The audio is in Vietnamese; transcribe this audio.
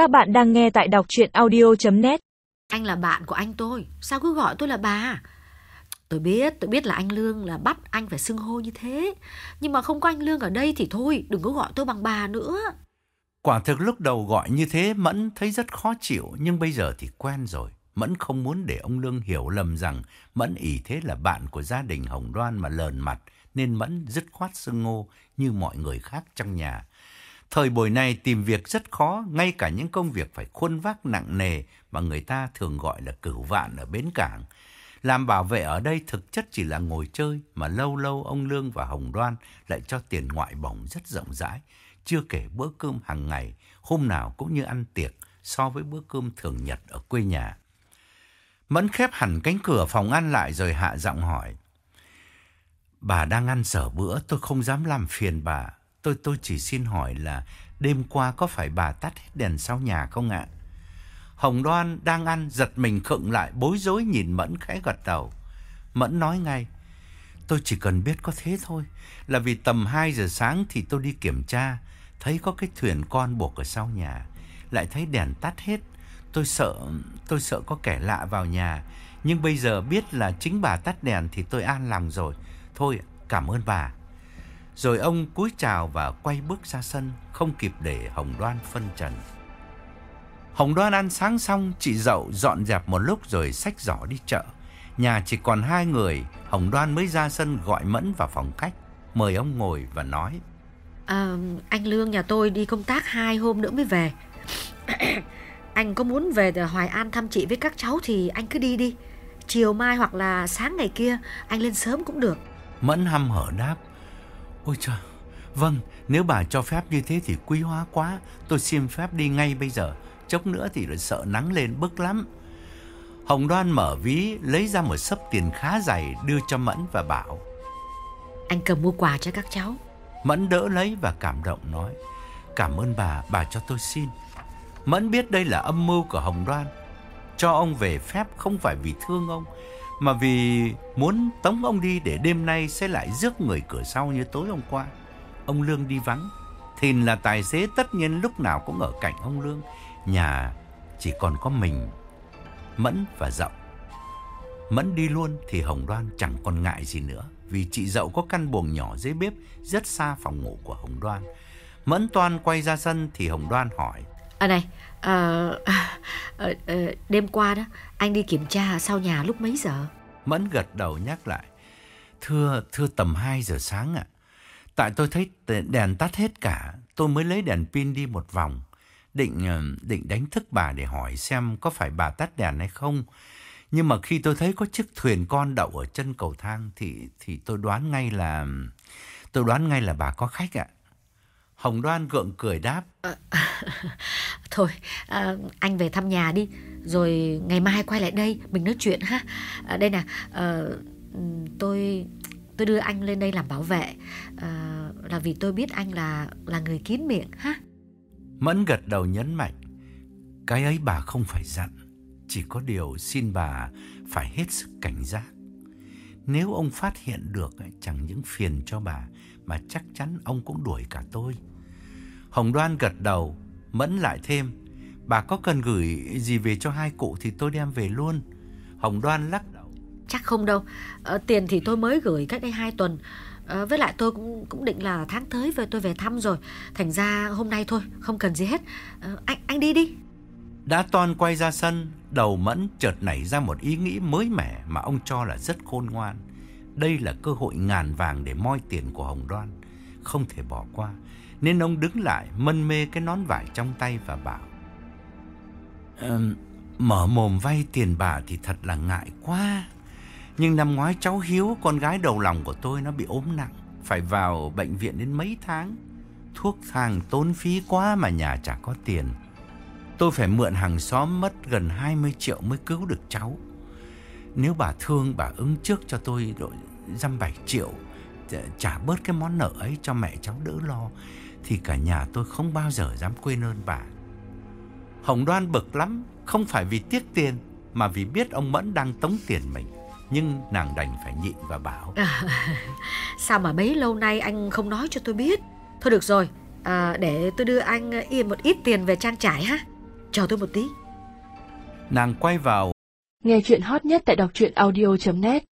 Các bạn đang nghe tại đọc chuyện audio.net Anh là bạn của anh tôi, sao cứ gọi tôi là bà? Tôi biết, tôi biết là anh Lương là bắt anh phải xưng hô như thế. Nhưng mà không có anh Lương ở đây thì thôi, đừng có gọi tôi bằng bà nữa. Quả thực lúc đầu gọi như thế Mẫn thấy rất khó chịu, nhưng bây giờ thì quen rồi. Mẫn không muốn để ông Lương hiểu lầm rằng Mẫn ỷ thế là bạn của gia đình Hồng Đoan mà lờn mặt, nên Mẫn dứt khoát xưng ngô như mọi người khác trong nhà. Thời buổi này tìm việc rất khó, ngay cả những công việc phải khuôn vác nặng nề mà người ta thường gọi là cửu vạn ở bến cảng. Làm bảo vệ ở đây thực chất chỉ là ngồi chơi, mà lâu lâu ông Lương và Hồng Đoan lại cho tiền ngoại bổng rất rộng rãi. Chưa kể bữa cơm hàng ngày, hôm nào cũng như ăn tiệc so với bữa cơm thường nhật ở quê nhà. Mẫn khép hẳn cánh cửa phòng ăn lại rồi hạ giọng hỏi. Bà đang ăn sở bữa, tôi không dám làm phiền bà. Tôi tôi chỉ xin hỏi là đêm qua có phải bà tắt hết đèn sau nhà không ạ? Hồng Đoan đang ăn giật mình khựng lại bối rối nhìn Mẫn khẽ gật đầu. Mẫn nói ngay, tôi chỉ cần biết có thế thôi, là vì tầm 2 giờ sáng thì tôi đi kiểm tra, thấy có cái thuyền con buộc ở sau nhà, lại thấy đèn tắt hết. Tôi sợ, tôi sợ có kẻ lạ vào nhà, nhưng bây giờ biết là chính bà tắt đèn thì tôi an lòng rồi. Thôi, cảm ơn bà. Rồi ông cúi chào và quay bước ra sân, không kịp để Hồng Đoan phân trần. Hồng Đoan ăn sáng xong, chị dậu dọn dẹp một lúc rồi xách giỏ đi chợ. Nhà chỉ còn hai người, Hồng Đoan mới ra sân gọi Mẫn vào phòng khách, mời ông ngồi và nói. À, anh Lương nhà tôi đi công tác hai hôm nữa mới về. anh có muốn về Hoài An thăm chị với các cháu thì anh cứ đi đi. Chiều mai hoặc là sáng ngày kia anh lên sớm cũng được. Mẫn hăm hở đáp. Ôi trời, vâng, nếu bà cho phép như thế thì quý hóa quá. Tôi xin phép đi ngay bây giờ. Chốc nữa thì lại sợ nắng lên bức lắm. Hồng Đoan mở ví, lấy ra một sấp tiền khá dày đưa cho Mẫn và bảo. Anh cầm mua quà cho các cháu. Mẫn đỡ lấy và cảm động nói. Cảm ơn bà, bà cho tôi xin. Mẫn biết đây là âm mưu của Hồng Đoan. Cho ông về phép không phải vì thương ông, mà vì muốn tống ông đi để đêm nay sẽ lại rước người cửa sau như tối hôm qua. Ông Lương đi vắng, Thìn là tài xế tất nhiên lúc nào cũng ở cạnh ông Lương. Nhà chỉ còn có mình, Mẫn và Dậu. Mẫn đi luôn thì Hồng Đoan chẳng còn ngại gì nữa, vì chị Dậu có căn buồng nhỏ dưới bếp rất xa phòng ngủ của Hồng Đoan. Mẫn toan quay ra sân thì Hồng Đoan hỏi. À này, à, à, à, đêm qua đó anh đi kiểm tra sau nhà lúc mấy giờ? Mẫn gật đầu nhắc lại. Thưa, thưa tầm 2 giờ sáng ạ. Tại tôi thấy đèn tắt hết cả, tôi mới lấy đèn pin đi một vòng. Định định đánh thức bà để hỏi xem có phải bà tắt đèn hay không. Nhưng mà khi tôi thấy có chiếc thuyền con đậu ở chân cầu thang thì thì tôi đoán ngay là tôi đoán ngay là bà có khách ạ. Hồng Đoan gượng cười đáp. À, thôi, à, anh về thăm nhà đi, rồi ngày mai quay lại đây mình nói chuyện ha. À, đây nè, à, tôi tôi đưa anh lên đây làm bảo vệ à, là vì tôi biết anh là là người kín miệng ha. Mẫn gật đầu nhấn mạnh, cái ấy bà không phải dặn, chỉ có điều xin bà phải hết sức cảnh giác. Nếu ông phát hiện được chẳng những phiền cho bà mà chắc chắn ông cũng đuổi cả tôi. Hồng Đoan gật đầu, Mẫn lại thêm, bà có cần gửi gì về cho hai cụ thì tôi đem về luôn. Hồng Đoan lắc đầu. Chắc không đâu, ờ, tiền thì tôi mới gửi cách đây hai tuần. Ờ, với lại tôi cũng cũng định là tháng tới về tôi về thăm rồi. Thành ra hôm nay thôi, không cần gì hết. Ờ, anh anh đi đi. Đã toan quay ra sân, đầu Mẫn chợt nảy ra một ý nghĩ mới mẻ mà ông cho là rất khôn ngoan. Đây là cơ hội ngàn vàng để moi tiền của Hồng Đoan, không thể bỏ qua. Nên ông đứng lại mân mê cái nón vải trong tay và bảo um, Mở mồm vay tiền bà thì thật là ngại quá. Nhưng năm ngoái cháu Hiếu, con gái đầu lòng của tôi nó bị ốm nặng Phải vào bệnh viện đến mấy tháng. Thuốc thang tốn phí quá mà nhà chả có tiền. Tôi phải mượn hàng xóm mất gần 20 triệu mới cứu được cháu. Nếu bà thương bà ứng trước cho tôi đội dăm bảy triệu. Trả bớt cái món nợ ấy cho mẹ cháu đỡ lo Thì cả nhà tôi không bao giờ dám quên ơn bà. Hồng Đoan bực lắm Không phải vì tiếc tiền Mà vì biết ông Mẫn đang tống tiền mình. Nhưng nàng đành phải nhịn và bảo. À, Sao mà bấy lâu nay anh không nói cho tôi biết? Thôi được rồi à, Để tôi đưa anh yên một ít tiền về trang trải ha. Chờ tôi một tí. Nàng quay vào. Nghe chuyện hot nhất tại đọc truyện audio.net